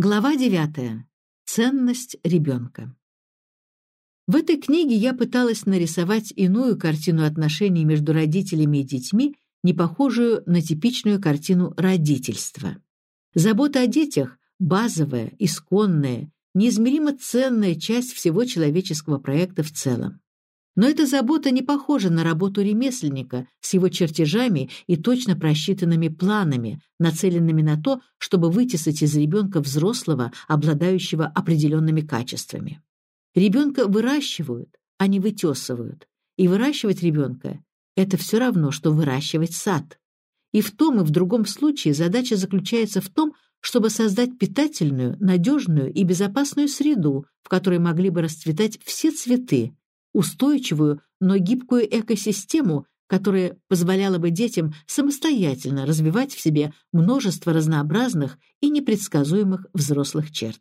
Глава 9. Ценность ребенка. В этой книге я пыталась нарисовать иную картину отношений между родителями и детьми, не похожую на типичную картину родительства. Забота о детях – базовая, исконная, неизмеримо ценная часть всего человеческого проекта в целом. Но эта забота не похожа на работу ремесленника с его чертежами и точно просчитанными планами, нацеленными на то, чтобы вытесать из ребенка взрослого, обладающего определенными качествами. Ребенка выращивают, а не вытесывают. И выращивать ребенка – это все равно, что выращивать сад. И в том и в другом случае задача заключается в том, чтобы создать питательную, надежную и безопасную среду, в которой могли бы расцветать все цветы, устойчивую, но гибкую экосистему, которая позволяла бы детям самостоятельно развивать в себе множество разнообразных и непредсказуемых взрослых черт.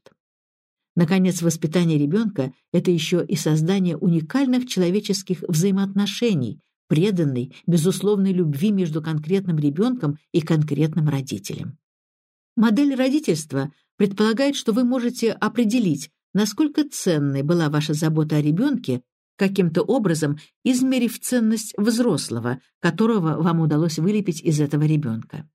Наконец, воспитание ребенка – это еще и создание уникальных человеческих взаимоотношений, преданной, безусловной любви между конкретным ребенком и конкретным родителем. Модель родительства предполагает, что вы можете определить, насколько ценной была ваша забота о ребенке каким-то образом измерив ценность взрослого, которого вам удалось вылепить из этого ребенка.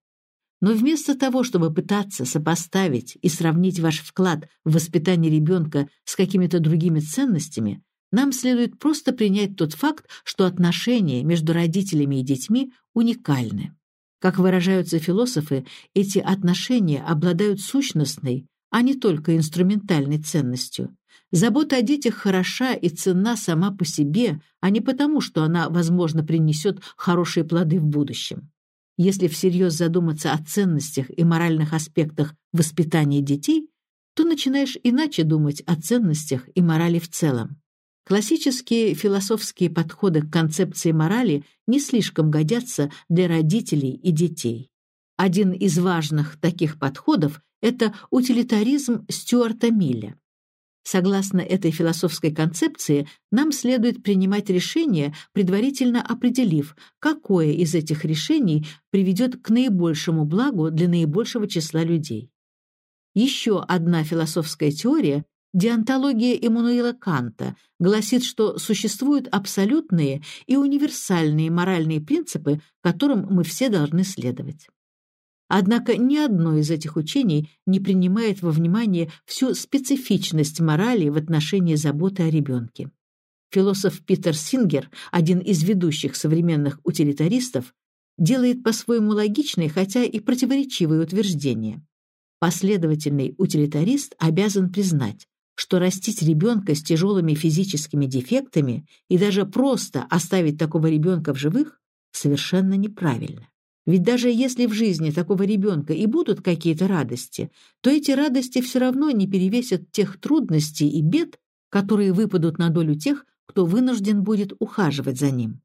Но вместо того, чтобы пытаться сопоставить и сравнить ваш вклад в воспитание ребенка с какими-то другими ценностями, нам следует просто принять тот факт, что отношения между родителями и детьми уникальны. Как выражаются философы, эти отношения обладают сущностной, а не только инструментальной ценностью. Забота о детях хороша и ценна сама по себе, а не потому, что она, возможно, принесет хорошие плоды в будущем. Если всерьез задуматься о ценностях и моральных аспектах воспитания детей, то начинаешь иначе думать о ценностях и морали в целом. Классические философские подходы к концепции морали не слишком годятся для родителей и детей. Один из важных таких подходов это утилитаризм Стюарта Милля. Согласно этой философской концепции, нам следует принимать решения, предварительно определив, какое из этих решений приведет к наибольшему благу для наибольшего числа людей. Еще одна философская теория Диантология Эммануила Канта гласит, что существуют абсолютные и универсальные моральные принципы, которым мы все должны следовать. Однако ни одно из этих учений не принимает во внимание всю специфичность морали в отношении заботы о ребенке. Философ Питер Сингер, один из ведущих современных утилитаристов, делает по-своему логичные, хотя и противоречивые утверждения. Последовательный утилитарист обязан признать, что растить ребенка с тяжелыми физическими дефектами и даже просто оставить такого ребенка в живых совершенно неправильно. Ведь даже если в жизни такого ребенка и будут какие-то радости, то эти радости все равно не перевесят тех трудностей и бед, которые выпадут на долю тех, кто вынужден будет ухаживать за ним.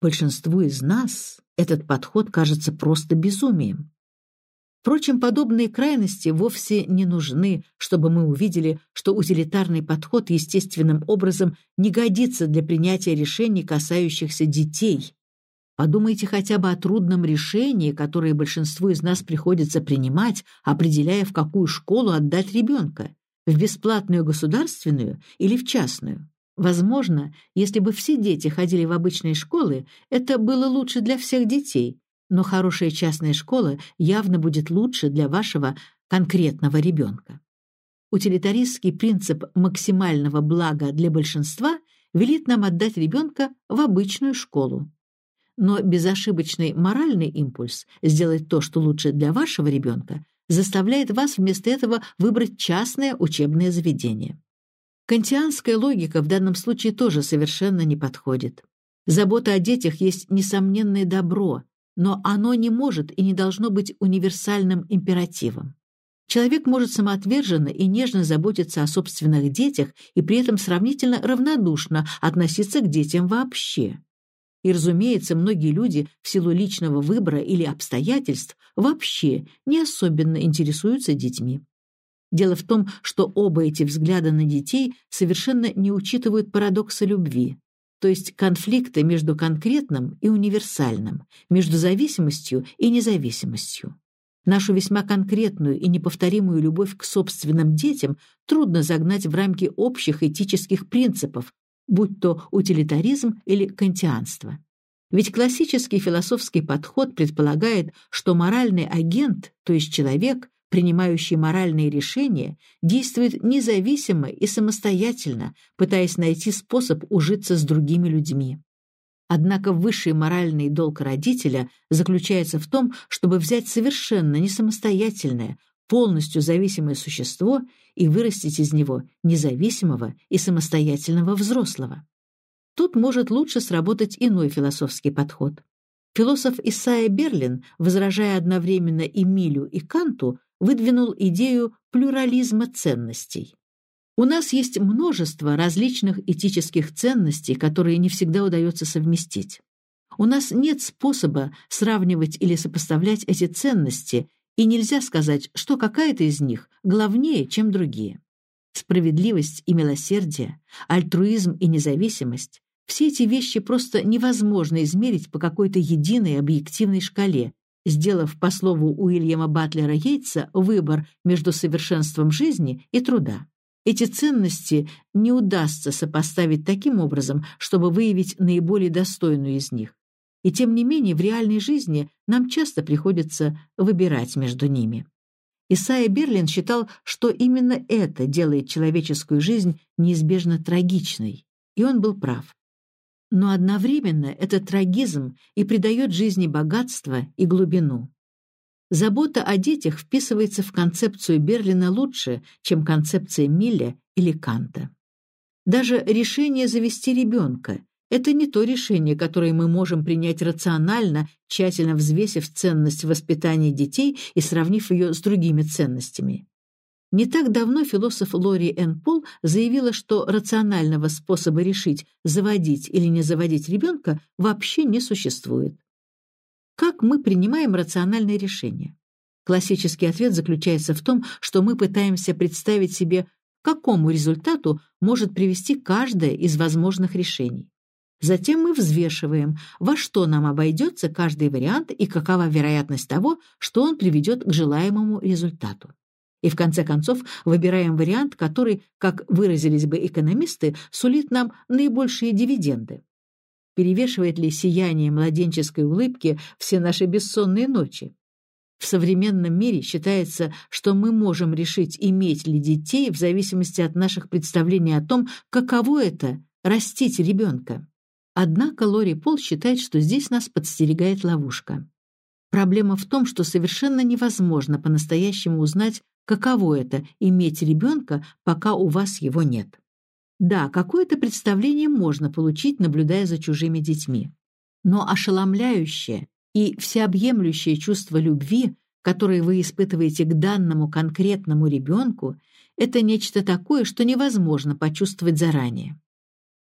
Большинству из нас этот подход кажется просто безумием. Впрочем, подобные крайности вовсе не нужны, чтобы мы увидели, что утилитарный подход естественным образом не годится для принятия решений, касающихся детей, Подумайте хотя бы о трудном решении, которое большинству из нас приходится принимать, определяя, в какую школу отдать ребенка – в бесплатную государственную или в частную. Возможно, если бы все дети ходили в обычные школы, это было лучше для всех детей, но хорошая частная школа явно будет лучше для вашего конкретного ребенка. Утилитаристский принцип максимального блага для большинства велит нам отдать ребенка в обычную школу но безошибочный моральный импульс сделать то, что лучше для вашего ребенка, заставляет вас вместо этого выбрать частное учебное заведение. Кантианская логика в данном случае тоже совершенно не подходит. Забота о детях есть несомненное добро, но оно не может и не должно быть универсальным императивом. Человек может самоотверженно и нежно заботиться о собственных детях и при этом сравнительно равнодушно относиться к детям вообще. И, разумеется, многие люди в силу личного выбора или обстоятельств вообще не особенно интересуются детьми. Дело в том, что оба эти взгляда на детей совершенно не учитывают парадокса любви, то есть конфликта между конкретным и универсальным, между зависимостью и независимостью. Нашу весьма конкретную и неповторимую любовь к собственным детям трудно загнать в рамки общих этических принципов, будь то утилитаризм или кантианство. Ведь классический философский подход предполагает, что моральный агент, то есть человек, принимающий моральные решения, действует независимо и самостоятельно, пытаясь найти способ ужиться с другими людьми. Однако высший моральный долг родителя заключается в том, чтобы взять совершенно не самостоятельное, полностью зависимое существо и вырастить из него независимого и самостоятельного взрослого. Тут может лучше сработать иной философский подход. Философ Исайя Берлин, возражая одновременно и Милю, и Канту, выдвинул идею плюрализма ценностей. У нас есть множество различных этических ценностей, которые не всегда удается совместить. У нас нет способа сравнивать или сопоставлять эти ценности, и нельзя сказать, что какая-то из них главнее, чем другие. Справедливость и милосердие, альтруизм и независимость – все эти вещи просто невозможно измерить по какой-то единой объективной шкале, сделав, по слову Уильяма Батлера Йейтса, выбор между совершенством жизни и труда. Эти ценности не удастся сопоставить таким образом, чтобы выявить наиболее достойную из них. И тем не менее в реальной жизни нам часто приходится выбирать между ними. Исайя Берлин считал, что именно это делает человеческую жизнь неизбежно трагичной, и он был прав. Но одновременно этот трагизм и придает жизни богатство и глубину. Забота о детях вписывается в концепцию Берлина лучше, чем концепция Милля или Канта. Даже решение завести ребенка – это не то решение, которое мы можем принять рационально, тщательно взвесив ценность воспитания детей и сравнив ее с другими ценностями. Не так давно философ Лори Энн Пол заявила, что рационального способа решить, заводить или не заводить ребенка вообще не существует. Как мы принимаем рациональные решения? Классический ответ заключается в том, что мы пытаемся представить себе, к какому результату может привести каждое из возможных решений. Затем мы взвешиваем, во что нам обойдется каждый вариант и какова вероятность того, что он приведет к желаемому результату и в конце концов выбираем вариант, который, как выразились бы экономисты, сулит нам наибольшие дивиденды. Перевешивает ли сияние младенческой улыбки все наши бессонные ночи? В современном мире считается, что мы можем решить, иметь ли детей в зависимости от наших представлений о том, каково это – растить ребенка. Однако Лори Пол считает, что здесь нас подстерегает ловушка. Проблема в том, что совершенно невозможно по-настоящему узнать, каково это — иметь ребенка, пока у вас его нет. Да, какое-то представление можно получить, наблюдая за чужими детьми. Но ошеломляющее и всеобъемлющее чувство любви, которое вы испытываете к данному конкретному ребенку, это нечто такое, что невозможно почувствовать заранее.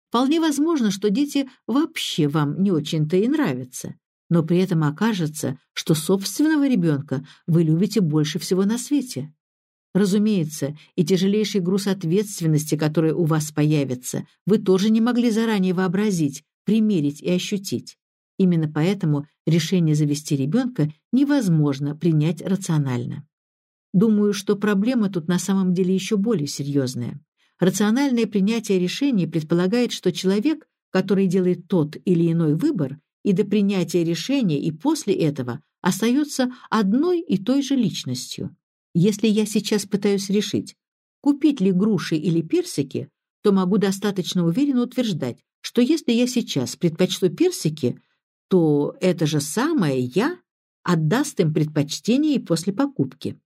Вполне возможно, что дети вообще вам не очень-то и нравятся, но при этом окажется, что собственного ребенка вы любите больше всего на свете. Разумеется, и тяжелейший груз ответственности, который у вас появится, вы тоже не могли заранее вообразить, примерить и ощутить. Именно поэтому решение завести ребенка невозможно принять рационально. Думаю, что проблема тут на самом деле еще более серьезная. Рациональное принятие решений предполагает, что человек, который делает тот или иной выбор, и до принятия решения и после этого остается одной и той же личностью. Если я сейчас пытаюсь решить, купить ли груши или персики, то могу достаточно уверенно утверждать, что если я сейчас предпочту персики, то это же самое «я» отдаст им предпочтение и после покупки.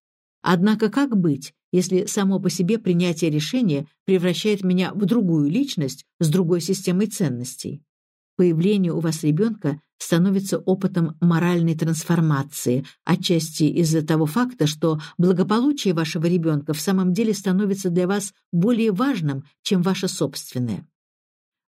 Однако как быть, если само по себе принятие решения превращает меня в другую личность с другой системой ценностей? Появление у вас ребенка становится опытом моральной трансформации, отчасти из-за того факта, что благополучие вашего ребенка в самом деле становится для вас более важным, чем ваше собственное.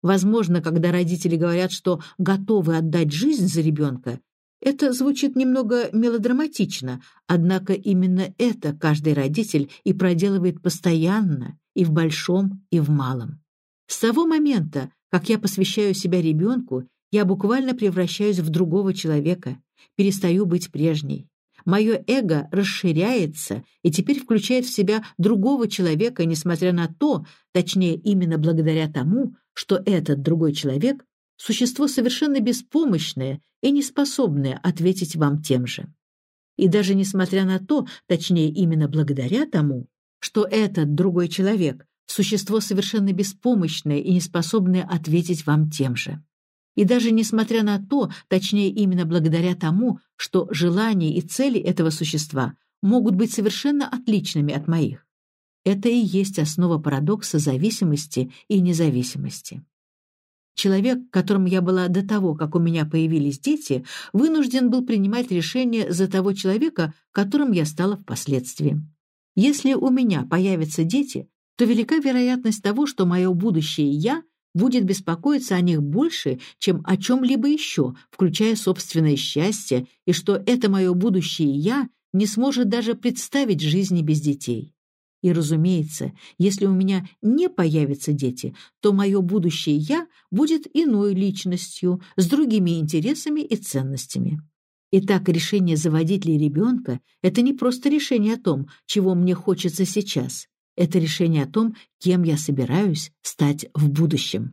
Возможно, когда родители говорят, что готовы отдать жизнь за ребенка, это звучит немного мелодраматично, однако именно это каждый родитель и проделывает постоянно, и в большом, и в малом. С того момента, как я посвящаю себя ребенку, я буквально превращаюсь в другого человека, перестаю быть прежней. мое эго расширяется и теперь включает в себя другого человека, несмотря на то, точнее именно благодаря тому, что этот другой человек – существо совершенно беспомощное и неспособное ответить вам тем же. И даже несмотря на то, точнее именно благодаря тому, что этот другой человек – существо совершенно беспомощное и неспособное ответить вам тем же. И даже несмотря на то, точнее именно благодаря тому, что желания и цели этого существа могут быть совершенно отличными от моих. Это и есть основа парадокса зависимости и независимости. Человек, которым я была до того, как у меня появились дети, вынужден был принимать решение за того человека, которым я стала впоследствии. Если у меня появятся дети, то велика вероятность того, что мое будущее «я» будет беспокоиться о них больше, чем о чем-либо еще, включая собственное счастье, и что это мое будущее «я» не сможет даже представить жизни без детей. И, разумеется, если у меня не появятся дети, то мое будущее «я» будет иной личностью, с другими интересами и ценностями. Итак, решение заводить ли ребенка – это не просто решение о том, чего мне хочется сейчас. Это решение о том, кем я собираюсь стать в будущем.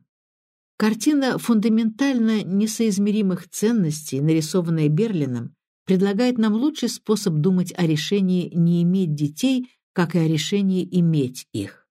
Картина фундаментально несоизмеримых ценностей, нарисованная Берлином, предлагает нам лучший способ думать о решении не иметь детей, как и о решении иметь их.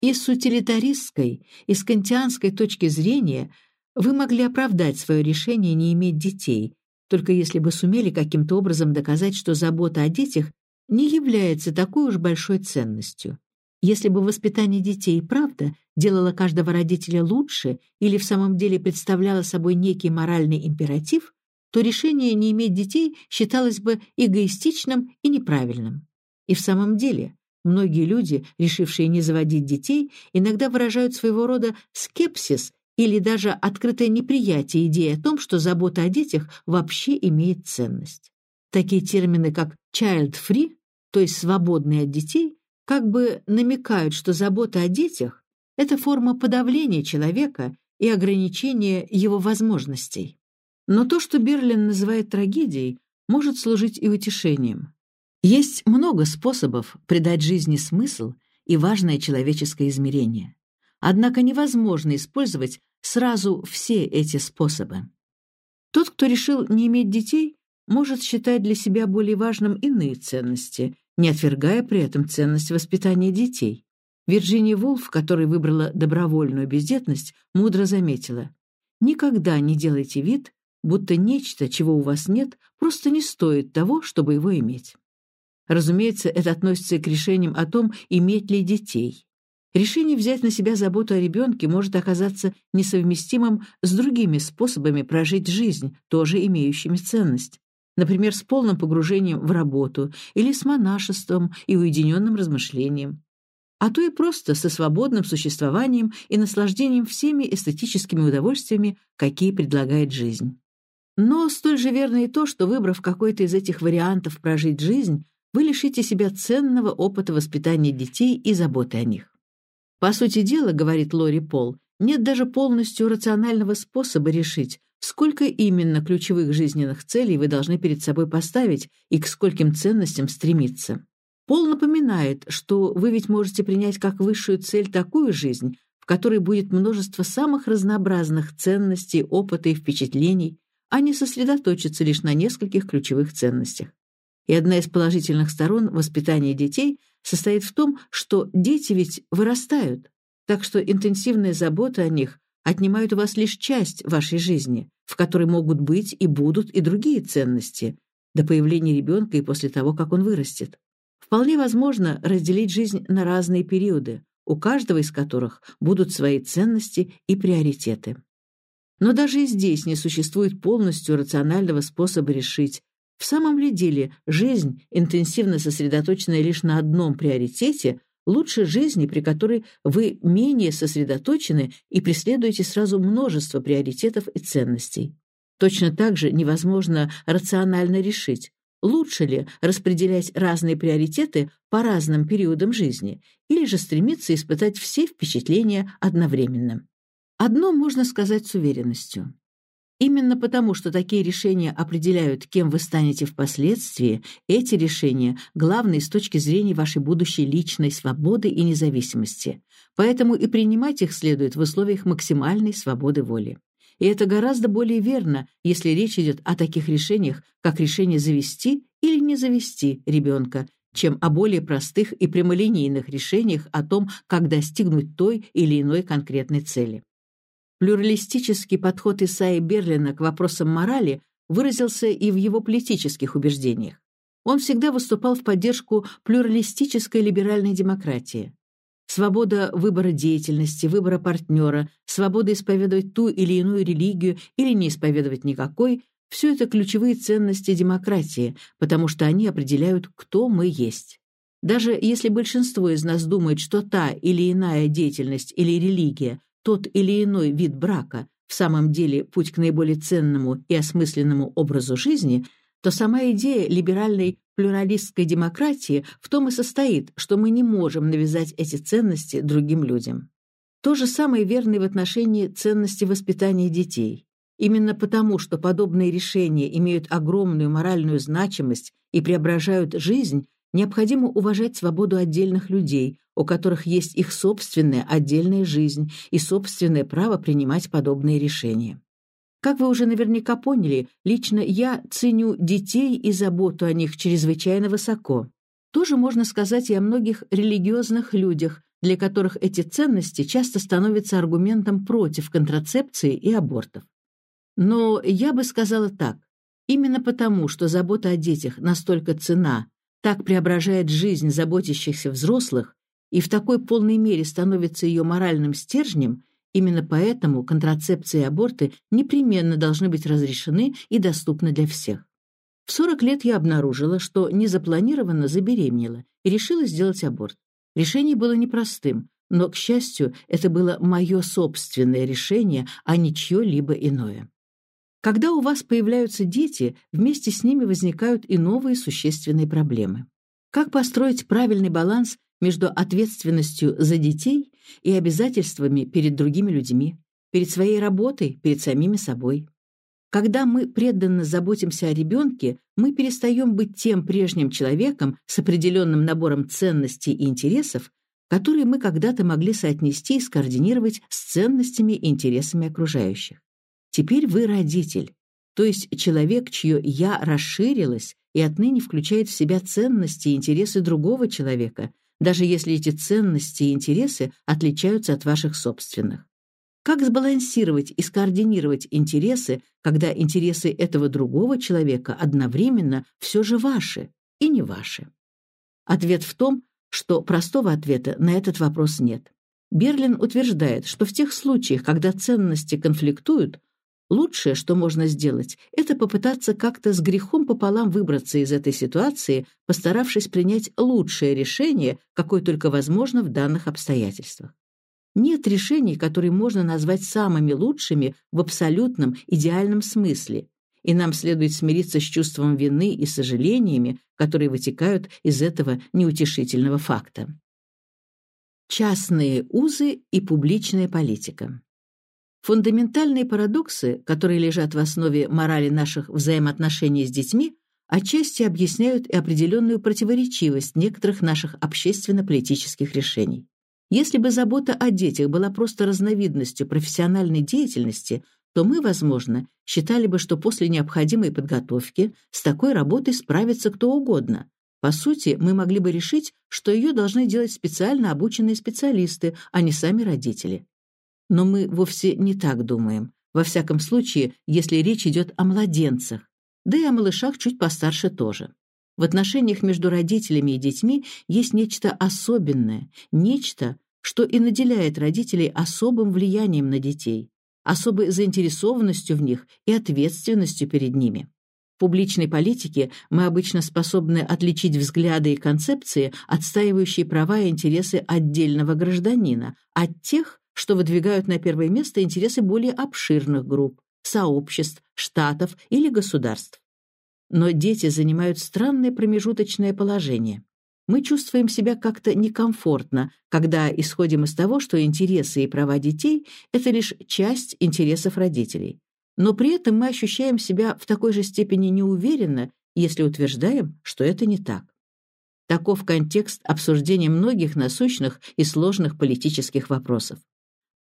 И с утилитаристской, и с кантианской точки зрения вы могли оправдать свое решение не иметь детей, только если бы сумели каким-то образом доказать, что забота о детях не является такой уж большой ценностью. Если бы воспитание детей правда делало каждого родителя лучше или в самом деле представляло собой некий моральный императив, то решение не иметь детей считалось бы эгоистичным и неправильным. И в самом деле, многие люди, решившие не заводить детей, иногда выражают своего рода скепсис или даже открытое неприятие идеи о том, что забота о детях вообще имеет ценность. Такие термины, как child-free, то есть свободные от детей, как бы намекают, что забота о детях — это форма подавления человека и ограничения его возможностей. Но то, что Берлин называет трагедией, может служить и утешением. Есть много способов придать жизни смысл и важное человеческое измерение. Однако невозможно использовать сразу все эти способы. Тот, кто решил не иметь детей, может считать для себя более важным иные ценности, не отвергая при этом ценность воспитания детей. Вирджиния Вулф, которая выбрала добровольную бездетность, мудро заметила, «Никогда не делайте вид, будто нечто, чего у вас нет, просто не стоит того, чтобы его иметь». Разумеется, это относится к решениям о том, иметь ли детей. Решение взять на себя заботу о ребенке может оказаться несовместимым с другими способами прожить жизнь, тоже имеющими ценность например, с полным погружением в работу или с монашеством и уединенным размышлением, а то и просто со свободным существованием и наслаждением всеми эстетическими удовольствиями, какие предлагает жизнь. Но столь же верно и то, что, выбрав какой-то из этих вариантов прожить жизнь, вы лишите себя ценного опыта воспитания детей и заботы о них. По сути дела, говорит Лори Пол, нет даже полностью рационального способа решить, Сколько именно ключевых жизненных целей вы должны перед собой поставить и к скольким ценностям стремиться? Пол напоминает, что вы ведь можете принять как высшую цель такую жизнь, в которой будет множество самых разнообразных ценностей, опыта и впечатлений, а не сосредоточиться лишь на нескольких ключевых ценностях. И одна из положительных сторон воспитания детей состоит в том, что дети ведь вырастают, так что интенсивная забота о них отнимают у вас лишь часть вашей жизни, в которой могут быть и будут и другие ценности, до появления ребенка и после того, как он вырастет. Вполне возможно разделить жизнь на разные периоды, у каждого из которых будут свои ценности и приоритеты. Но даже и здесь не существует полностью рационального способа решить, в самом ли деле жизнь, интенсивно сосредоточенная лишь на одном приоритете, лучше жизни, при которой вы менее сосредоточены и преследуете сразу множество приоритетов и ценностей. Точно так же невозможно рационально решить, лучше ли распределять разные приоритеты по разным периодам жизни или же стремиться испытать все впечатления одновременно. Одно можно сказать с уверенностью. Именно потому, что такие решения определяют, кем вы станете впоследствии, эти решения главные с точки зрения вашей будущей личной свободы и независимости. Поэтому и принимать их следует в условиях максимальной свободы воли. И это гораздо более верно, если речь идет о таких решениях, как решение завести или не завести ребенка, чем о более простых и прямолинейных решениях о том, как достигнуть той или иной конкретной цели. Плюралистический подход Исаи Берлина к вопросам морали выразился и в его политических убеждениях. Он всегда выступал в поддержку плюралистической либеральной демократии. Свобода выбора деятельности, выбора партнера, свобода исповедовать ту или иную религию или не исповедовать никакой – все это ключевые ценности демократии, потому что они определяют, кто мы есть. Даже если большинство из нас думает, что та или иная деятельность или религия, тот или иной вид брака в самом деле путь к наиболее ценному и осмысленному образу жизни, то сама идея либеральной плюралистской демократии в том и состоит, что мы не можем навязать эти ценности другим людям. То же самое верно и в отношении ценности воспитания детей. Именно потому, что подобные решения имеют огромную моральную значимость и преображают жизнь, необходимо уважать свободу отдельных людей, у которых есть их собственная отдельная жизнь и собственное право принимать подобные решения. Как вы уже наверняка поняли, лично я ценю детей и заботу о них чрезвычайно высоко. Тоже можно сказать и о многих религиозных людях, для которых эти ценности часто становятся аргументом против контрацепции и абортов. Но я бы сказала так. Именно потому, что забота о детях настолько цена, так преображает жизнь заботящихся взрослых и в такой полной мере становится ее моральным стержнем, Именно поэтому контрацепция и аборты непременно должны быть разрешены и доступны для всех. В 40 лет я обнаружила, что незапланированно забеременела и решила сделать аборт. Решение было непростым, но, к счастью, это было мое собственное решение, а не чье-либо иное. Когда у вас появляются дети, вместе с ними возникают и новые существенные проблемы. Как построить правильный баланс между ответственностью за детей и обязательствами перед другими людьми, перед своей работой, перед самими собой. Когда мы преданно заботимся о ребенке, мы перестаем быть тем прежним человеком с определенным набором ценностей и интересов, которые мы когда-то могли соотнести и скоординировать с ценностями и интересами окружающих. Теперь вы родитель, то есть человек, чье «я» расширилось и отныне включает в себя ценности и интересы другого человека, даже если эти ценности и интересы отличаются от ваших собственных. Как сбалансировать и скоординировать интересы, когда интересы этого другого человека одновременно все же ваши и не ваши? Ответ в том, что простого ответа на этот вопрос нет. Берлин утверждает, что в тех случаях, когда ценности конфликтуют, Лучшее, что можно сделать, это попытаться как-то с грехом пополам выбраться из этой ситуации, постаравшись принять лучшее решение, какое только возможно в данных обстоятельствах. Нет решений, которые можно назвать самыми лучшими в абсолютном, идеальном смысле, и нам следует смириться с чувством вины и сожалениями, которые вытекают из этого неутешительного факта. Частные узы и публичная политика Фундаментальные парадоксы, которые лежат в основе морали наших взаимоотношений с детьми, отчасти объясняют и определенную противоречивость некоторых наших общественно-политических решений. Если бы забота о детях была просто разновидностью профессиональной деятельности, то мы, возможно, считали бы, что после необходимой подготовки с такой работой справится кто угодно. По сути, мы могли бы решить, что ее должны делать специально обученные специалисты, а не сами родители. Но мы вовсе не так думаем. Во всяком случае, если речь идет о младенцах. Да и о малышах чуть постарше тоже. В отношениях между родителями и детьми есть нечто особенное, нечто, что и наделяет родителей особым влиянием на детей, особой заинтересованностью в них и ответственностью перед ними. В публичной политике мы обычно способны отличить взгляды и концепции, отстаивающие права и интересы отдельного гражданина, от тех, что выдвигают на первое место интересы более обширных групп, сообществ, штатов или государств. Но дети занимают странное промежуточное положение. Мы чувствуем себя как-то некомфортно, когда исходим из того, что интересы и права детей – это лишь часть интересов родителей. но при этом мы ощущаем себя в такой же степени неуверенно, если утверждаем, что это не так. Таков контекст обсуждения многих насущных и сложных политических вопросов.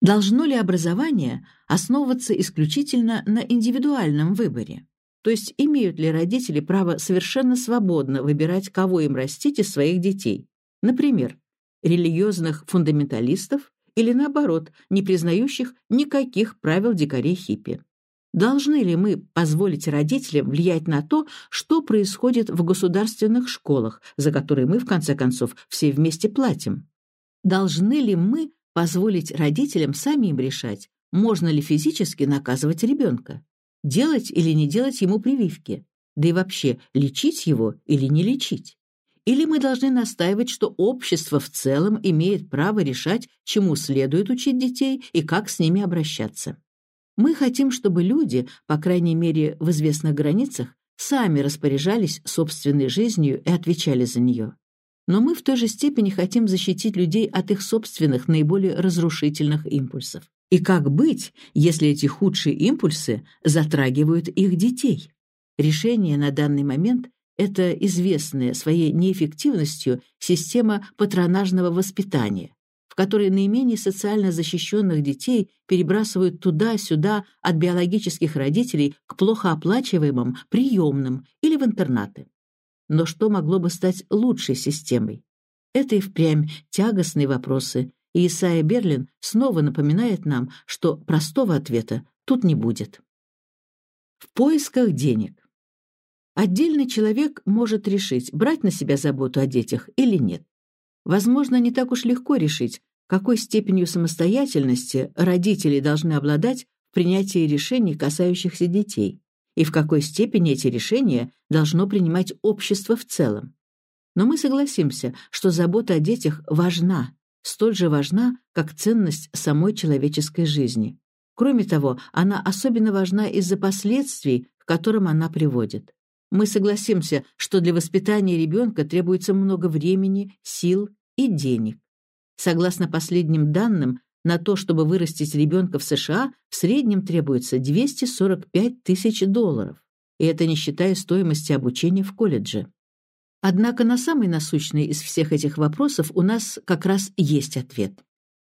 Должно ли образование основываться исключительно на индивидуальном выборе? То есть имеют ли родители право совершенно свободно выбирать, кого им растить из своих детей? Например, религиозных фундаменталистов или, наоборот, не признающих никаких правил дикарей-хиппи. Должны ли мы позволить родителям влиять на то, что происходит в государственных школах, за которые мы, в конце концов, все вместе платим? Должны ли мы позволить родителям самим решать, можно ли физически наказывать ребенка? Делать или не делать ему прививки? Да и вообще, лечить его или не лечить? Или мы должны настаивать, что общество в целом имеет право решать, чему следует учить детей и как с ними обращаться? Мы хотим, чтобы люди, по крайней мере в известных границах, сами распоряжались собственной жизнью и отвечали за нее. Но мы в той же степени хотим защитить людей от их собственных наиболее разрушительных импульсов. И как быть, если эти худшие импульсы затрагивают их детей? Решение на данный момент – это известная своей неэффективностью система патронажного воспитания, в которой наименее социально защищенных детей перебрасывают туда-сюда от биологических родителей к плохо оплачиваемым приемным или в интернаты. Но что могло бы стать лучшей системой? Это и впрямь тягостные вопросы, и Исайя Берлин снова напоминает нам, что простого ответа тут не будет. В поисках денег. Отдельный человек может решить, брать на себя заботу о детях или нет. Возможно, не так уж легко решить, какой степенью самостоятельности родители должны обладать в принятии решений, касающихся детей, и в какой степени эти решения должно принимать общество в целом. Но мы согласимся, что забота о детях важна, столь же важна, как ценность самой человеческой жизни. Кроме того, она особенно важна из-за последствий, к которым она приводит. Мы согласимся, что для воспитания ребенка требуется много времени, сил и денег. Согласно последним данным, на то, чтобы вырастить ребенка в США, в среднем требуется 245 тысяч долларов. И это не считая стоимости обучения в колледже. Однако на самый насущный из всех этих вопросов у нас как раз есть ответ.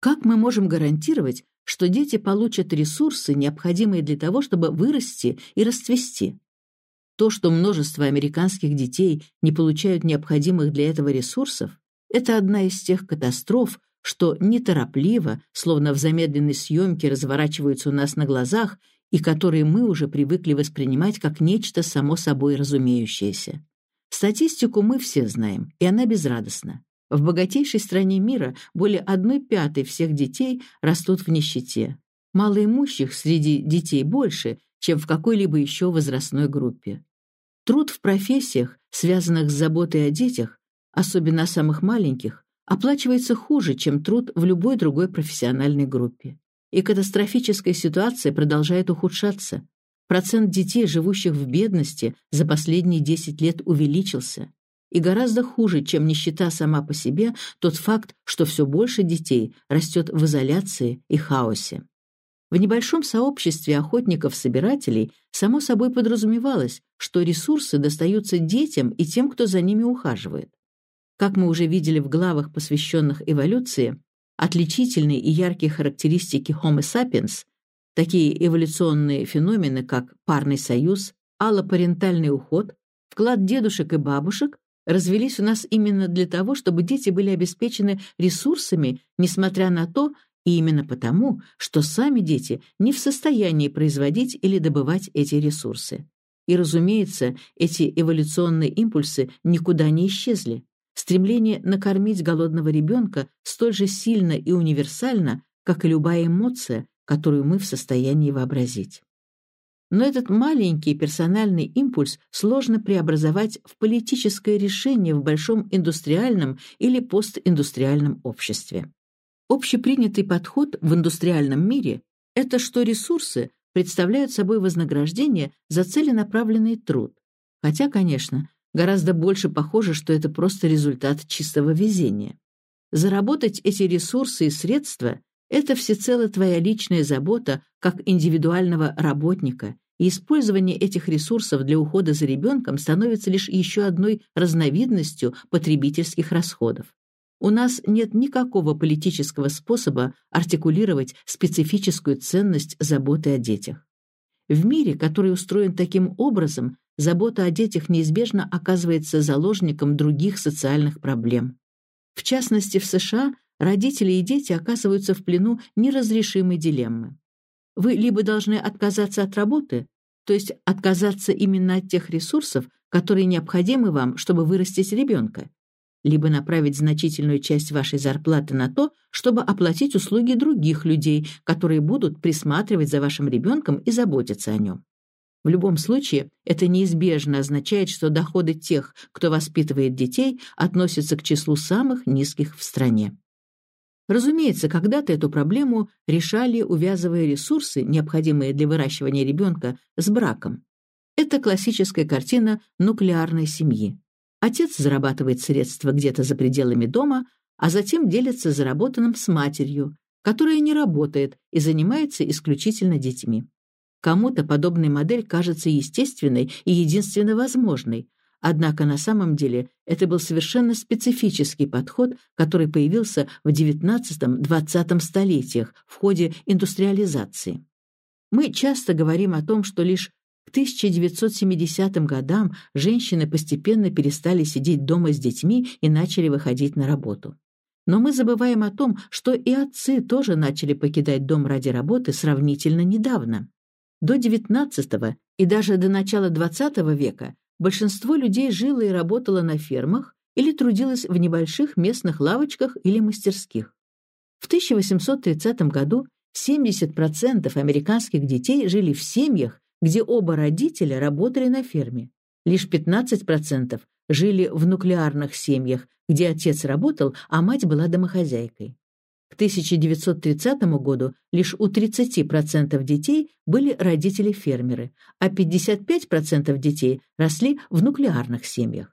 Как мы можем гарантировать, что дети получат ресурсы, необходимые для того, чтобы вырасти и расцвести? То, что множество американских детей не получают необходимых для этого ресурсов, это одна из тех катастроф, что неторопливо, словно в замедленной съемке, разворачиваются у нас на глазах и которые мы уже привыкли воспринимать как нечто само собой разумеющееся. Статистику мы все знаем, и она безрадостна. В богатейшей стране мира более одной пятой всех детей растут в нищете. Малоимущих среди детей больше, чем в какой-либо еще возрастной группе. Труд в профессиях, связанных с заботой о детях, особенно о самых маленьких, оплачивается хуже, чем труд в любой другой профессиональной группе. И катастрофическая ситуация продолжает ухудшаться. Процент детей, живущих в бедности, за последние 10 лет увеличился. И гораздо хуже, чем нищета сама по себе, тот факт, что все больше детей растет в изоляции и хаосе. В небольшом сообществе охотников-собирателей само собой подразумевалось, что ресурсы достаются детям и тем, кто за ними ухаживает. Как мы уже видели в главах, посвященных эволюции, отличительные и яркие характеристики Homo sapiens, такие эволюционные феномены, как парный союз, аллопарентальный уход, вклад дедушек и бабушек, развелись у нас именно для того, чтобы дети были обеспечены ресурсами, несмотря на то, и именно потому, что сами дети не в состоянии производить или добывать эти ресурсы. И, разумеется, эти эволюционные импульсы никуда не исчезли. Стремление накормить голодного ребенка столь же сильно и универсально, как и любая эмоция, которую мы в состоянии вообразить. Но этот маленький персональный импульс сложно преобразовать в политическое решение в большом индустриальном или постиндустриальном обществе. Общепринятый подход в индустриальном мире – это что ресурсы представляют собой вознаграждение за целенаправленный труд. Хотя, конечно, гораздо больше похоже, что это просто результат чистого везения. Заработать эти ресурсы и средства Это всецело твоя личная забота как индивидуального работника, и использование этих ресурсов для ухода за ребенком становится лишь еще одной разновидностью потребительских расходов. У нас нет никакого политического способа артикулировать специфическую ценность заботы о детях. В мире, который устроен таким образом, забота о детях неизбежно оказывается заложником других социальных проблем. В частности, в США родители и дети оказываются в плену неразрешимой дилеммы. Вы либо должны отказаться от работы, то есть отказаться именно от тех ресурсов, которые необходимы вам, чтобы вырастить ребенка, либо направить значительную часть вашей зарплаты на то, чтобы оплатить услуги других людей, которые будут присматривать за вашим ребенком и заботиться о нем. В любом случае, это неизбежно означает, что доходы тех, кто воспитывает детей, относятся к числу самых низких в стране. Разумеется, когда-то эту проблему решали, увязывая ресурсы, необходимые для выращивания ребенка, с браком. Это классическая картина нуклеарной семьи. Отец зарабатывает средства где-то за пределами дома, а затем делится заработанным с матерью, которая не работает и занимается исключительно детьми. Кому-то подобная модель кажется естественной и единственно возможной, однако на самом деле это был совершенно специфический подход, который появился в XIX-XX столетиях в ходе индустриализации. Мы часто говорим о том, что лишь к 1970 годам женщины постепенно перестали сидеть дома с детьми и начали выходить на работу. Но мы забываем о том, что и отцы тоже начали покидать дом ради работы сравнительно недавно. До XIX и даже до начала XX века большинство людей жило и работало на фермах или трудилось в небольших местных лавочках или мастерских. В 1830 году 70% американских детей жили в семьях, где оба родителя работали на ферме. Лишь 15% жили в нуклеарных семьях, где отец работал, а мать была домохозяйкой. К 1930 году лишь у 30% детей были родители-фермеры, а 55% детей росли в нуклеарных семьях.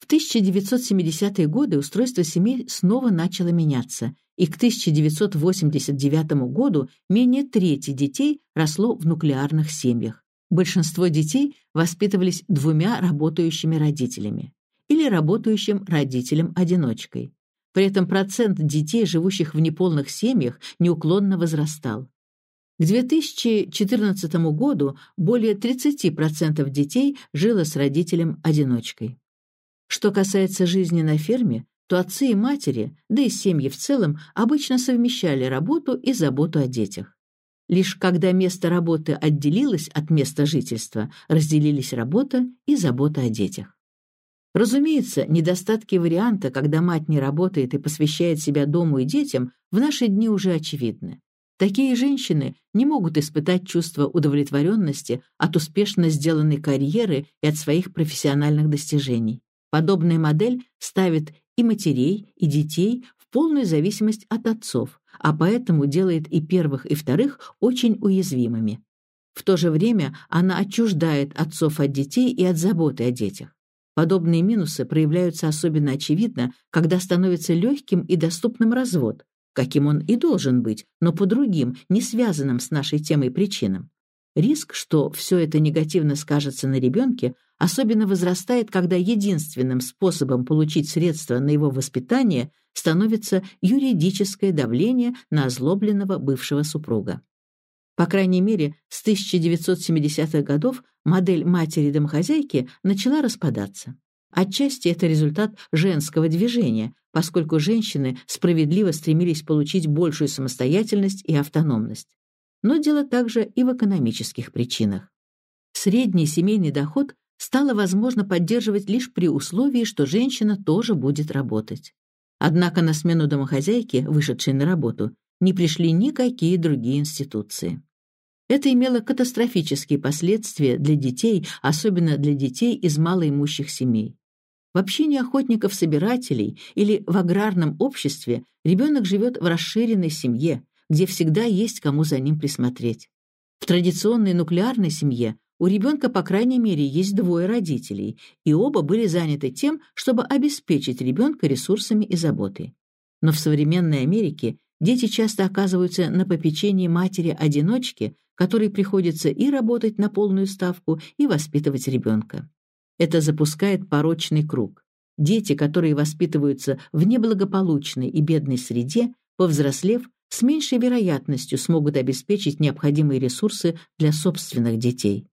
В 1970-е годы устройство семей снова начало меняться, и к 1989 году менее трети детей росло в нуклеарных семьях. Большинство детей воспитывались двумя работающими родителями или работающим родителем-одиночкой. При этом процент детей, живущих в неполных семьях, неуклонно возрастал. К 2014 году более 30% детей жило с родителем-одиночкой. Что касается жизни на ферме, то отцы и матери, да и семьи в целом, обычно совмещали работу и заботу о детях. Лишь когда место работы отделилось от места жительства, разделились работа и забота о детях. Разумеется, недостатки варианта, когда мать не работает и посвящает себя дому и детям, в наши дни уже очевидны. Такие женщины не могут испытать чувство удовлетворенности от успешно сделанной карьеры и от своих профессиональных достижений. Подобная модель ставит и матерей, и детей в полную зависимость от отцов, а поэтому делает и первых, и вторых очень уязвимыми. В то же время она отчуждает отцов от детей и от заботы о детях. Подобные минусы проявляются особенно очевидно, когда становится легким и доступным развод, каким он и должен быть, но по другим, не связанным с нашей темой причинам. Риск, что все это негативно скажется на ребенке, особенно возрастает, когда единственным способом получить средства на его воспитание становится юридическое давление на озлобленного бывшего супруга. По крайней мере, с 1970-х годов модель матери-домохозяйки начала распадаться. Отчасти это результат женского движения, поскольку женщины справедливо стремились получить большую самостоятельность и автономность. Но дело также и в экономических причинах. Средний семейный доход стало возможно поддерживать лишь при условии, что женщина тоже будет работать. Однако на смену домохозяйки, вышедшей на работу, не пришли никакие другие институции. Это имело катастрофические последствия для детей, особенно для детей из малоимущих семей. В общине охотников-собирателей или в аграрном обществе ребенок живет в расширенной семье, где всегда есть кому за ним присмотреть. В традиционной нуклеарной семье у ребенка, по крайней мере, есть двое родителей, и оба были заняты тем, чтобы обеспечить ребенка ресурсами и заботой. Но в современной Америке дети часто оказываются на попечении матери-одиночки, которой приходится и работать на полную ставку, и воспитывать ребенка. Это запускает порочный круг. Дети, которые воспитываются в неблагополучной и бедной среде, повзрослев, с меньшей вероятностью смогут обеспечить необходимые ресурсы для собственных детей.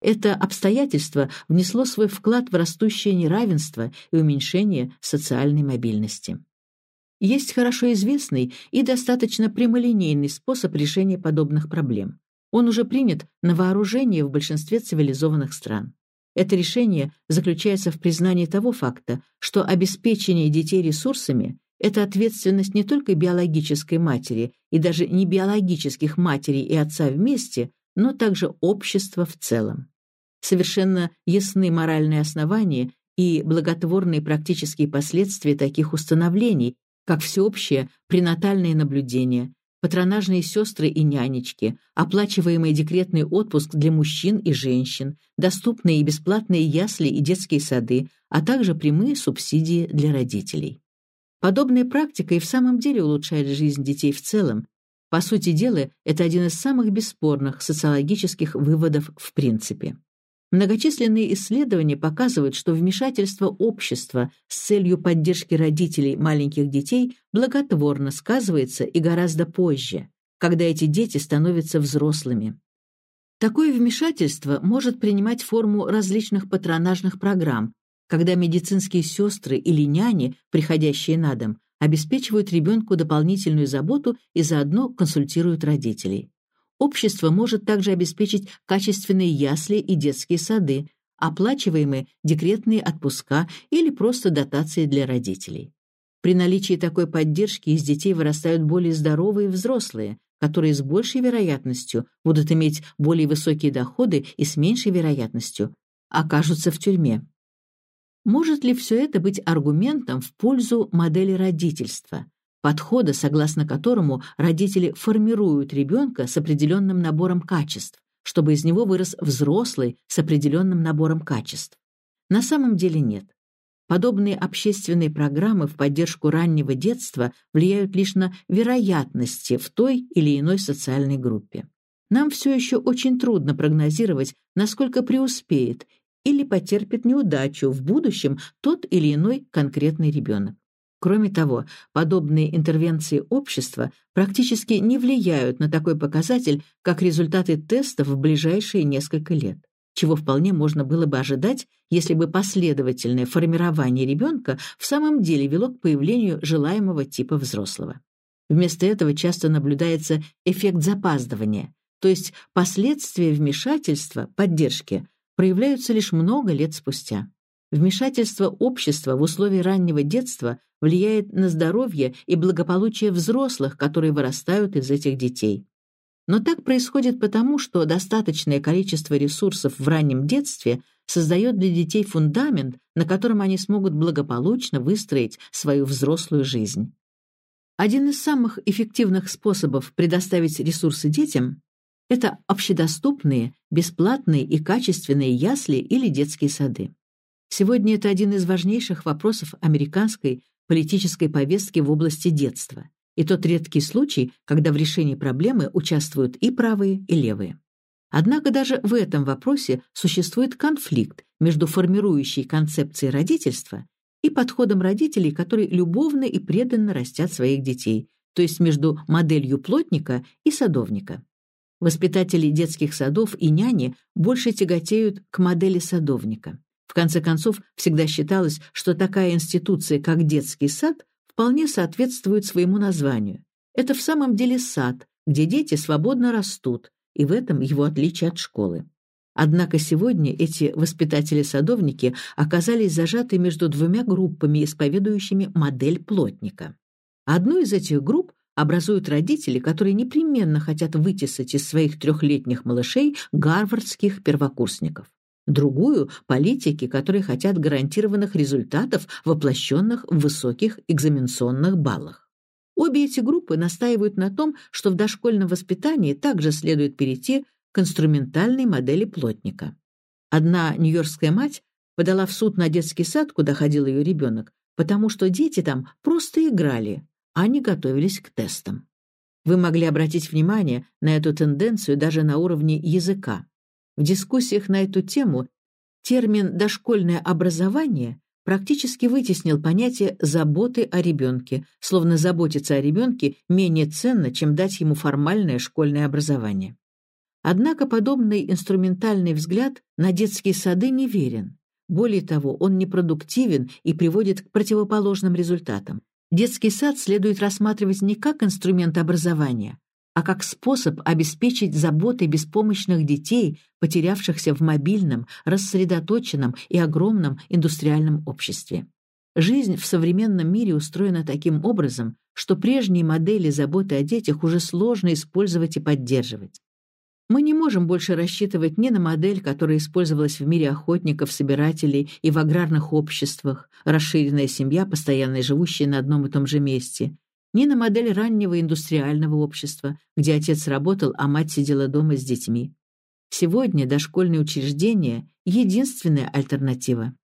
Это обстоятельство внесло свой вклад в растущее неравенство и уменьшение социальной мобильности. Есть хорошо известный и достаточно прямолинейный способ решения подобных проблем. Он уже принят на вооружение в большинстве цивилизованных стран. Это решение заключается в признании того факта, что обеспечение детей ресурсами – это ответственность не только биологической матери и даже не биологических матери и отца вместе, но также общества в целом совершенно ясны моральные основания и благотворные практические последствия таких установлений, как всеобщее пренатальное наблюдение, патронажные сестры и нянечки, оплачиваемый декретный отпуск для мужчин и женщин, доступные и бесплатные ясли и детские сады, а также прямые субсидии для родителей. Подобная практика и в самом деле улучшает жизнь детей в целом. По сути дела, это один из самых бесспорных социологических выводов в принципе. Многочисленные исследования показывают, что вмешательство общества с целью поддержки родителей маленьких детей благотворно сказывается и гораздо позже, когда эти дети становятся взрослыми. Такое вмешательство может принимать форму различных патронажных программ, когда медицинские сестры или няни, приходящие на дом, обеспечивают ребенку дополнительную заботу и заодно консультируют родителей. Общество может также обеспечить качественные ясли и детские сады, оплачиваемые декретные отпуска или просто дотации для родителей. При наличии такой поддержки из детей вырастают более здоровые взрослые, которые с большей вероятностью будут иметь более высокие доходы и с меньшей вероятностью окажутся в тюрьме. Может ли все это быть аргументом в пользу модели родительства, подхода, согласно которому родители формируют ребенка с определенным набором качеств, чтобы из него вырос взрослый с определенным набором качеств. На самом деле нет. Подобные общественные программы в поддержку раннего детства влияют лишь на вероятности в той или иной социальной группе. Нам все еще очень трудно прогнозировать, насколько преуспеет или потерпит неудачу в будущем тот или иной конкретный ребенок. Кроме того, подобные интервенции общества практически не влияют на такой показатель, как результаты тестов в ближайшие несколько лет, чего вполне можно было бы ожидать, если бы последовательное формирование ребенка в самом деле вело к появлению желаемого типа взрослого. Вместо этого часто наблюдается эффект запаздывания, то есть последствия вмешательства, поддержки, проявляются лишь много лет спустя. Вмешательство общества в условия раннего детства влияет на здоровье и благополучие взрослых, которые вырастают из этих детей. Но так происходит потому, что достаточное количество ресурсов в раннем детстве создает для детей фундамент, на котором они смогут благополучно выстроить свою взрослую жизнь. Один из самых эффективных способов предоставить ресурсы детям – это общедоступные, бесплатные и качественные ясли или детские сады. Сегодня это один из важнейших вопросов американской политической повестки в области детства. И тот редкий случай, когда в решении проблемы участвуют и правые, и левые. Однако даже в этом вопросе существует конфликт между формирующей концепцией родительства и подходом родителей, которые любовно и преданно растят своих детей, то есть между моделью плотника и садовника. Воспитатели детских садов и няни больше тяготеют к модели садовника. В конце концов, всегда считалось, что такая институция, как детский сад, вполне соответствует своему названию. Это в самом деле сад, где дети свободно растут, и в этом его отличие от школы. Однако сегодня эти воспитатели-садовники оказались зажаты между двумя группами, исповедующими модель плотника. Одну из этих групп образуют родители, которые непременно хотят вытесать из своих трехлетних малышей гарвардских первокурсников другую – политики, которые хотят гарантированных результатов, воплощенных в высоких экзаменационных баллах. Обе эти группы настаивают на том, что в дошкольном воспитании также следует перейти к инструментальной модели плотника. Одна нью-йоркская мать подала в суд на детский сад, куда ходил ее ребенок, потому что дети там просто играли, а не готовились к тестам. Вы могли обратить внимание на эту тенденцию даже на уровне языка. В дискуссиях на эту тему термин «дошкольное образование» практически вытеснил понятие заботы о ребенке, словно заботиться о ребенке менее ценно, чем дать ему формальное школьное образование. Однако подобный инструментальный взгляд на детские сады неверен. Более того, он непродуктивен и приводит к противоположным результатам. Детский сад следует рассматривать не как инструмент образования, а как способ обеспечить заботой беспомощных детей, потерявшихся в мобильном, рассредоточенном и огромном индустриальном обществе. Жизнь в современном мире устроена таким образом, что прежние модели заботы о детях уже сложно использовать и поддерживать. Мы не можем больше рассчитывать ни на модель, которая использовалась в мире охотников, собирателей и в аграрных обществах, расширенная семья, постоянно живущая на одном и том же месте, ни на модель раннего индустриального общества, где отец работал, а мать сидела дома с детьми. Сегодня дошкольные учреждения — единственная альтернатива.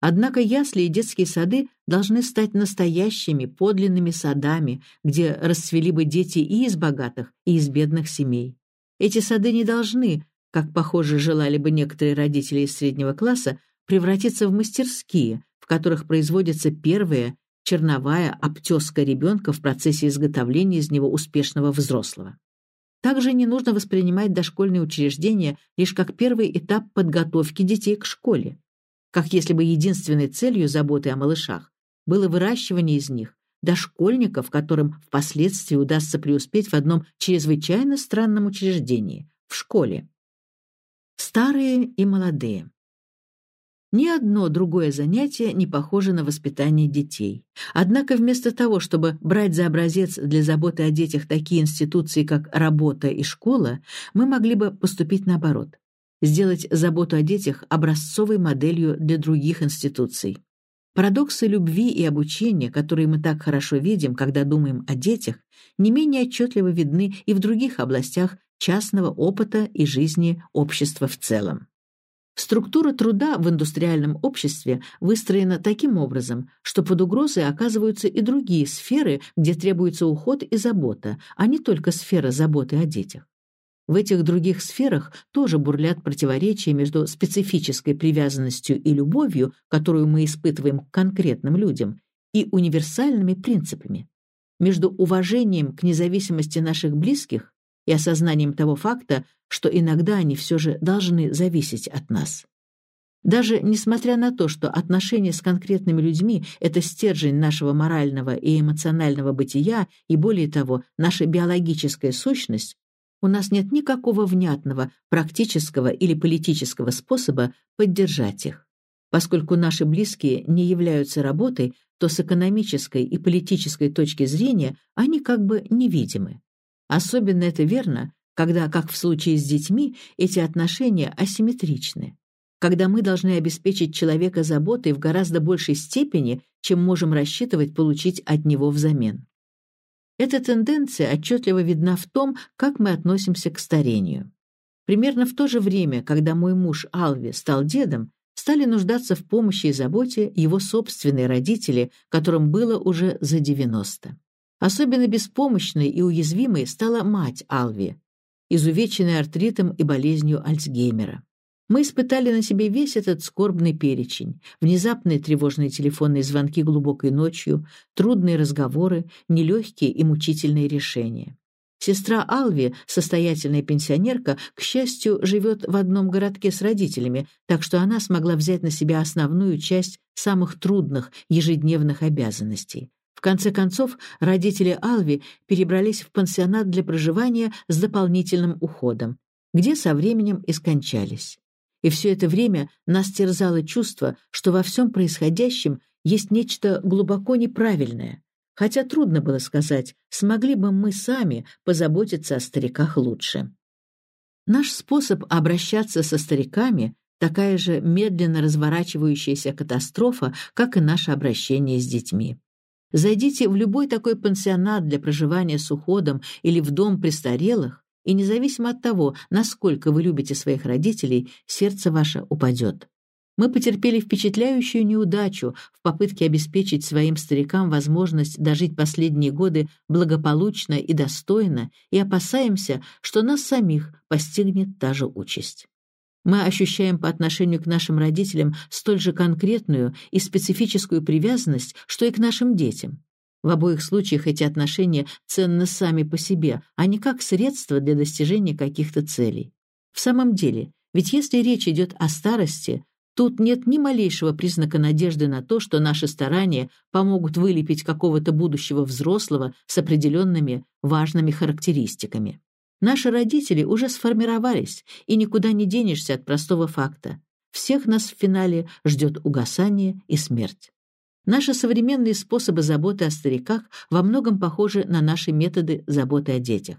Однако ясли и детские сады должны стать настоящими, подлинными садами, где расцвели бы дети и из богатых, и из бедных семей. Эти сады не должны, как, похоже, желали бы некоторые родители из среднего класса, превратиться в мастерские, в которых производится первая черновая обтеска ребенка в процессе изготовления из него успешного взрослого. Также не нужно воспринимать дошкольные учреждения лишь как первый этап подготовки детей к школе, как если бы единственной целью заботы о малышах было выращивание из них дошкольников, которым впоследствии удастся преуспеть в одном чрезвычайно странном учреждении – в школе. Старые и молодые. Ни одно другое занятие не похоже на воспитание детей. Однако вместо того, чтобы брать за образец для заботы о детях такие институции, как работа и школа, мы могли бы поступить наоборот. Сделать заботу о детях образцовой моделью для других институций. Парадоксы любви и обучения, которые мы так хорошо видим, когда думаем о детях, не менее отчетливо видны и в других областях частного опыта и жизни общества в целом. Структура труда в индустриальном обществе выстроена таким образом, что под угрозой оказываются и другие сферы, где требуется уход и забота, а не только сфера заботы о детях. В этих других сферах тоже бурлят противоречия между специфической привязанностью и любовью, которую мы испытываем к конкретным людям, и универсальными принципами, между уважением к независимости наших близких и осознанием того факта, что иногда они все же должны зависеть от нас. Даже несмотря на то, что отношения с конкретными людьми — это стержень нашего морального и эмоционального бытия, и более того, наша биологическая сущность, у нас нет никакого внятного, практического или политического способа поддержать их. Поскольку наши близкие не являются работой, то с экономической и политической точки зрения они как бы невидимы. Особенно это верно, когда, как в случае с детьми, эти отношения асимметричны. Когда мы должны обеспечить человека заботой в гораздо большей степени, чем можем рассчитывать получить от него взамен. Эта тенденция отчетливо видна в том, как мы относимся к старению. Примерно в то же время, когда мой муж Алви стал дедом, стали нуждаться в помощи и заботе его собственные родители, которым было уже за 90. Особенно беспомощной и уязвимой стала мать Алви, изувеченная артритом и болезнью Альцгеймера. Мы испытали на себе весь этот скорбный перечень, внезапные тревожные телефонные звонки глубокой ночью, трудные разговоры, нелегкие и мучительные решения. Сестра Алви, состоятельная пенсионерка, к счастью, живет в одном городке с родителями, так что она смогла взять на себя основную часть самых трудных ежедневных обязанностей. В конце концов, родители Алви перебрались в пансионат для проживания с дополнительным уходом, где со временем и скончались. И все это время нас терзало чувство, что во всем происходящем есть нечто глубоко неправильное. Хотя трудно было сказать, смогли бы мы сами позаботиться о стариках лучше. Наш способ обращаться со стариками – такая же медленно разворачивающаяся катастрофа, как и наше обращение с детьми. Зайдите в любой такой пансионат для проживания с уходом или в дом престарелых, и независимо от того, насколько вы любите своих родителей, сердце ваше упадет. Мы потерпели впечатляющую неудачу в попытке обеспечить своим старикам возможность дожить последние годы благополучно и достойно и опасаемся, что нас самих постигнет та же участь. Мы ощущаем по отношению к нашим родителям столь же конкретную и специфическую привязанность, что и к нашим детям. В обоих случаях эти отношения ценны сами по себе, а не как средство для достижения каких-то целей. В самом деле, ведь если речь идет о старости, тут нет ни малейшего признака надежды на то, что наши старания помогут вылепить какого-то будущего взрослого с определенными важными характеристиками. Наши родители уже сформировались, и никуда не денешься от простого факта. Всех нас в финале ждет угасание и смерть. Наши современные способы заботы о стариках во многом похожи на наши методы заботы о детях.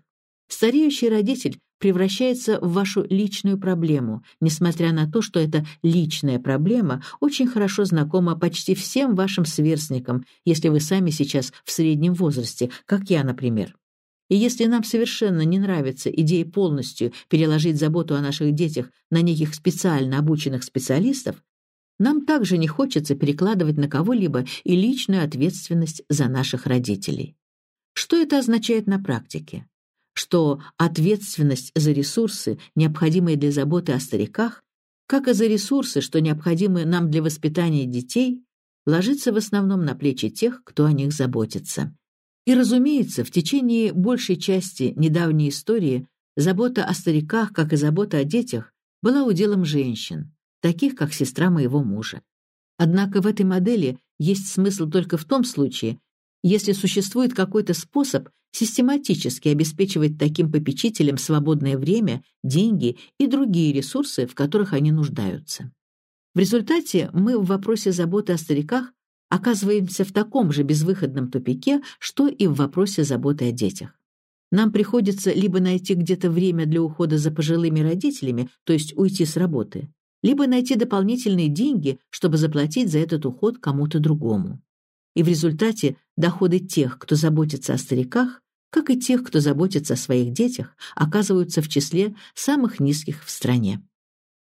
Стареющий родитель превращается в вашу личную проблему, несмотря на то, что эта личная проблема очень хорошо знакома почти всем вашим сверстникам, если вы сами сейчас в среднем возрасте, как я, например. И если нам совершенно не нравится идея полностью переложить заботу о наших детях на неких специально обученных специалистов, нам также не хочется перекладывать на кого-либо и личную ответственность за наших родителей. Что это означает на практике? Что ответственность за ресурсы, необходимые для заботы о стариках, как и за ресурсы, что необходимы нам для воспитания детей, ложится в основном на плечи тех, кто о них заботится. И, разумеется, в течение большей части недавней истории забота о стариках, как и забота о детях, была уделом женщин, таких как сестра моего мужа. Однако в этой модели есть смысл только в том случае, если существует какой-то способ систематически обеспечивать таким попечителям свободное время, деньги и другие ресурсы, в которых они нуждаются. В результате мы в вопросе заботы о стариках оказываемся в таком же безвыходном тупике, что и в вопросе заботы о детях. Нам приходится либо найти где-то время для ухода за пожилыми родителями, то есть уйти с работы, либо найти дополнительные деньги, чтобы заплатить за этот уход кому-то другому. И в результате доходы тех, кто заботится о стариках, как и тех, кто заботится о своих детях, оказываются в числе самых низких в стране.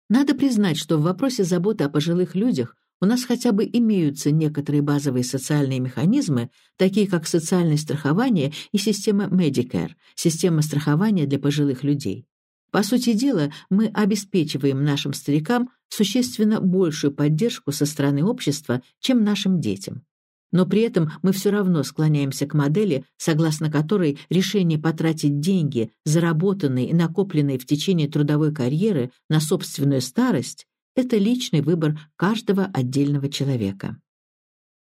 Надо признать, что в вопросе заботы о пожилых людях у нас хотя бы имеются некоторые базовые социальные механизмы, такие как социальное страхование и система Medicare, система страхования для пожилых людей. По сути дела, мы обеспечиваем нашим старикам существенно большую поддержку со стороны общества, чем нашим детям. Но при этом мы все равно склоняемся к модели, согласно которой решение потратить деньги, заработанные и накопленные в течение трудовой карьеры, на собственную старость – это личный выбор каждого отдельного человека.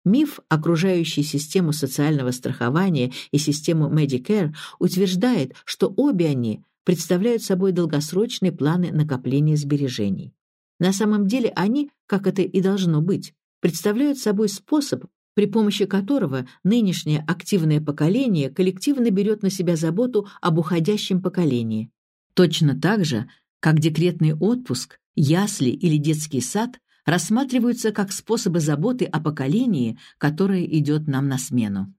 Миф, окружающий систему социального страхования и систему Medicare, утверждает, что обе они представляют собой долгосрочные планы накопления сбережений. На самом деле они, как это и должно быть, представляют собой способ, при помощи которого нынешнее активное поколение коллективно берет на себя заботу об уходящем поколении. Точно так же, как декретный отпуск, ясли или детский сад рассматриваются как способы заботы о поколении, которое идет нам на смену.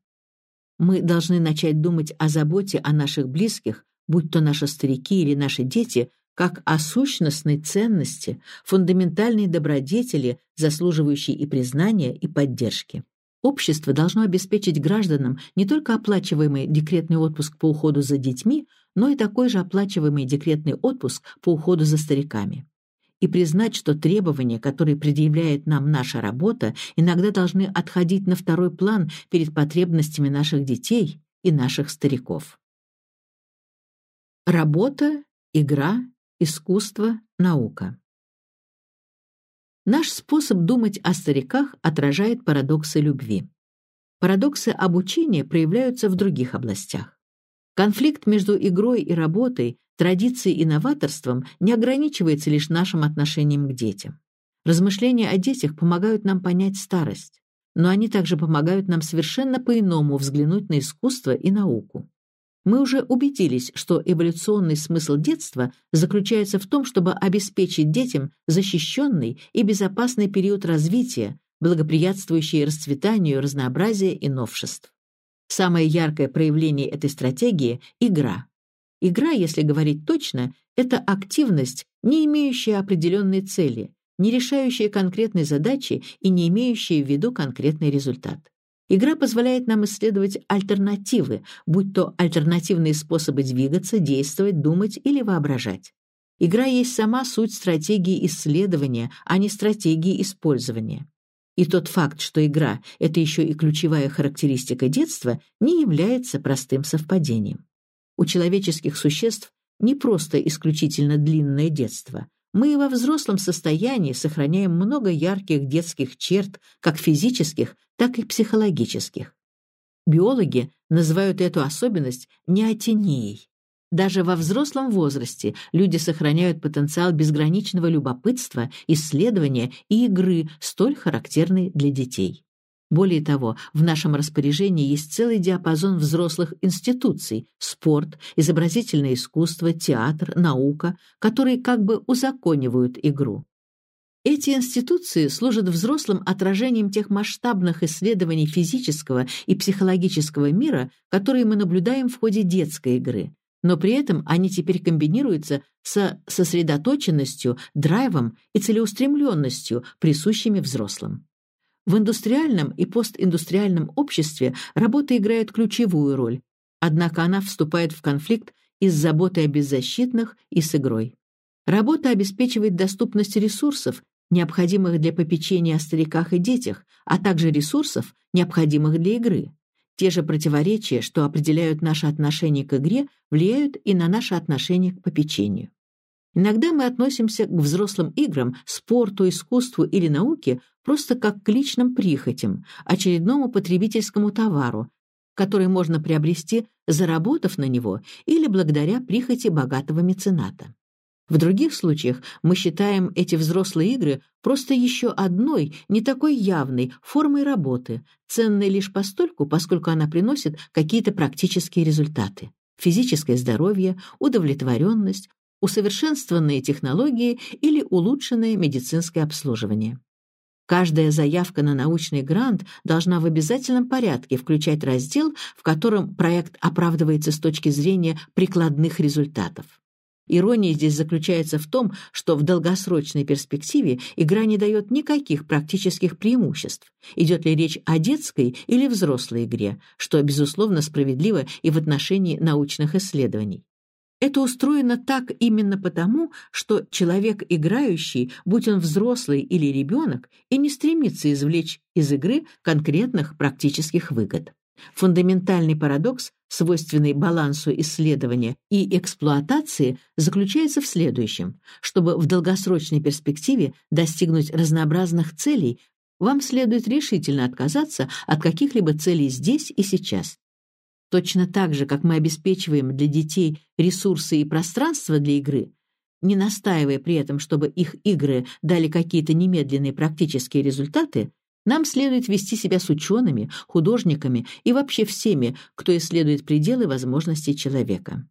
Мы должны начать думать о заботе о наших близких будь то наши старики или наши дети, как о сущностной ценности, фундаментальной добродетели, заслуживающей и признания, и поддержки. Общество должно обеспечить гражданам не только оплачиваемый декретный отпуск по уходу за детьми, но и такой же оплачиваемый декретный отпуск по уходу за стариками. И признать, что требования, которые предъявляет нам наша работа, иногда должны отходить на второй план перед потребностями наших детей и наших стариков. Работа, игра, искусство, наука. Наш способ думать о стариках отражает парадоксы любви. Парадоксы обучения проявляются в других областях. Конфликт между игрой и работой, традицией и новаторством не ограничивается лишь нашим отношением к детям. Размышления о детях помогают нам понять старость, но они также помогают нам совершенно по-иному взглянуть на искусство и науку. Мы уже убедились, что эволюционный смысл детства заключается в том, чтобы обеспечить детям защищенный и безопасный период развития, благоприятствующий расцветанию, разнообразия и новшеств. Самое яркое проявление этой стратегии – игра. Игра, если говорить точно, это активность, не имеющая определенной цели, не решающая конкретной задачи и не имеющая в виду конкретный результат. Игра позволяет нам исследовать альтернативы, будь то альтернативные способы двигаться, действовать, думать или воображать. Игра есть сама суть стратегии исследования, а не стратегии использования. И тот факт, что игра — это еще и ключевая характеристика детства, не является простым совпадением. У человеческих существ не просто исключительно длинное детство. Мы и во взрослом состоянии сохраняем много ярких детских черт, как физических, так и психологических. Биологи называют эту особенность неотенией. Даже во взрослом возрасте люди сохраняют потенциал безграничного любопытства, исследования и игры, столь характерный для детей. Более того, в нашем распоряжении есть целый диапазон взрослых институций – спорт, изобразительное искусство, театр, наука, которые как бы узаконивают игру. Эти институции служат взрослым отражением тех масштабных исследований физического и психологического мира, которые мы наблюдаем в ходе детской игры. Но при этом они теперь комбинируются со сосредоточенностью, драйвом и целеустремленностью, присущими взрослым. В индустриальном и постиндустриальном обществе работа играет ключевую роль, однако она вступает в конфликт и с заботой о беззащитных, и с игрой. Работа обеспечивает доступность ресурсов, необходимых для попечения о стариках и детях, а также ресурсов, необходимых для игры. Те же противоречия, что определяют наше отношение к игре, влияют и на наше отношение к попечению. Иногда мы относимся к взрослым играм, спорту, искусству или науке просто как к личным прихотям, очередному потребительскому товару, который можно приобрести, заработав на него или благодаря прихоти богатого мецената. В других случаях мы считаем эти взрослые игры просто еще одной, не такой явной, формой работы, ценной лишь постольку, поскольку она приносит какие-то практические результаты. Физическое здоровье, удовлетворенность, усовершенствованные технологии или улучшенное медицинское обслуживание. Каждая заявка на научный грант должна в обязательном порядке включать раздел, в котором проект оправдывается с точки зрения прикладных результатов. Ирония здесь заключается в том, что в долгосрочной перспективе игра не дает никаких практических преимуществ, идет ли речь о детской или взрослой игре, что, безусловно, справедливо и в отношении научных исследований. Это устроено так именно потому, что человек играющий, будь он взрослый или ребенок, и не стремится извлечь из игры конкретных практических выгод. Фундаментальный парадокс, свойственный балансу исследования и эксплуатации, заключается в следующем. Чтобы в долгосрочной перспективе достигнуть разнообразных целей, вам следует решительно отказаться от каких-либо целей здесь и сейчас. Точно так же, как мы обеспечиваем для детей ресурсы и пространство для игры, не настаивая при этом, чтобы их игры дали какие-то немедленные практические результаты, нам следует вести себя с учеными, художниками и вообще всеми, кто исследует пределы возможностей человека.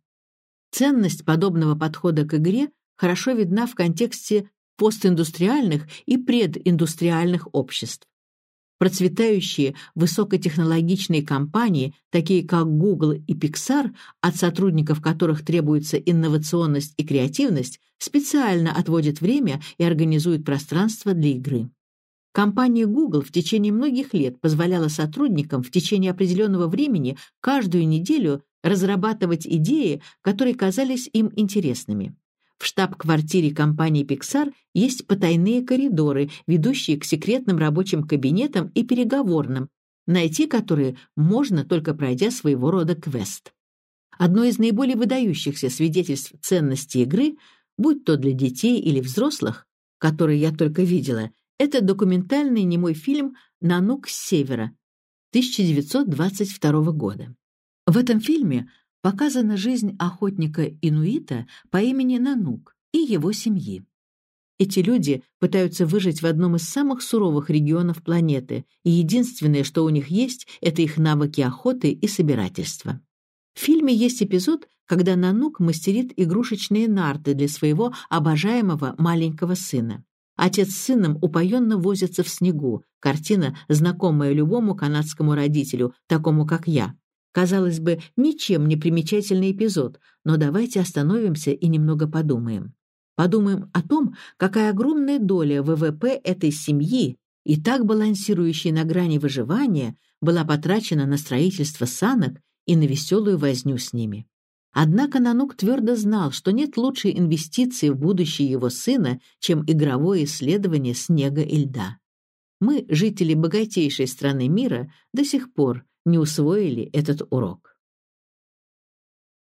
Ценность подобного подхода к игре хорошо видна в контексте постиндустриальных и прединдустриальных обществ. Процветающие высокотехнологичные компании, такие как Google и Pixar, от сотрудников которых требуется инновационность и креативность, специально отводят время и организуют пространство для игры. Компания Google в течение многих лет позволяла сотрудникам в течение определенного времени каждую неделю разрабатывать идеи, которые казались им интересными. В штаб-квартире компании Pixar есть потайные коридоры, ведущие к секретным рабочим кабинетам и переговорным, найти которые можно только пройдя своего рода квест. Одно из наиболее выдающихся свидетельств ценности игры, будь то для детей или взрослых, которые я только видела, это документальный немой фильм «Нанук с севера» 1922 года. В этом фильме показана жизнь охотника-инуита по имени Нанук и его семьи. Эти люди пытаются выжить в одном из самых суровых регионов планеты, и единственное, что у них есть, это их навыки охоты и собирательства. В фильме есть эпизод, когда Нанук мастерит игрушечные нарты для своего обожаемого маленького сына. Отец с сыном упоенно возятся в снегу, картина, знакомая любому канадскому родителю, такому как я. Казалось бы, ничем не примечательный эпизод, но давайте остановимся и немного подумаем. Подумаем о том, какая огромная доля ВВП этой семьи и так балансирующей на грани выживания была потрачена на строительство санок и на веселую возню с ними. Однако Нанук твердо знал, что нет лучшей инвестиции в будущее его сына, чем игровое исследование снега и льда. Мы, жители богатейшей страны мира, до сих пор не усвоили этот урок.